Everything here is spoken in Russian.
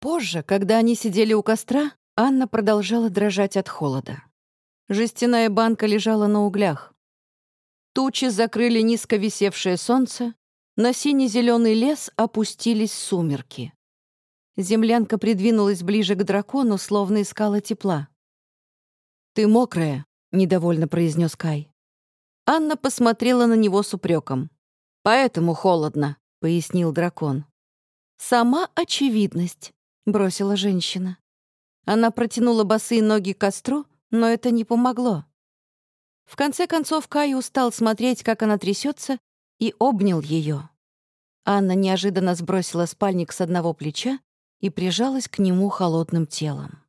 Позже, когда они сидели у костра, Анна продолжала дрожать от холода. Жестяная банка лежала на углях. Тучи закрыли низко висевшее солнце, на сине-зеленый лес опустились сумерки. Землянка придвинулась ближе к дракону, словно искала тепла. «Ты мокрая», — недовольно произнес Кай. Анна посмотрела на него с упреком. «Поэтому холодно», — пояснил дракон. «Сама очевидность», — бросила женщина. Она протянула босые ноги к костру, но это не помогло. В конце концов Кай устал смотреть, как она трясется, и обнял ее. Анна неожиданно сбросила спальник с одного плеча и прижалась к нему холодным телом.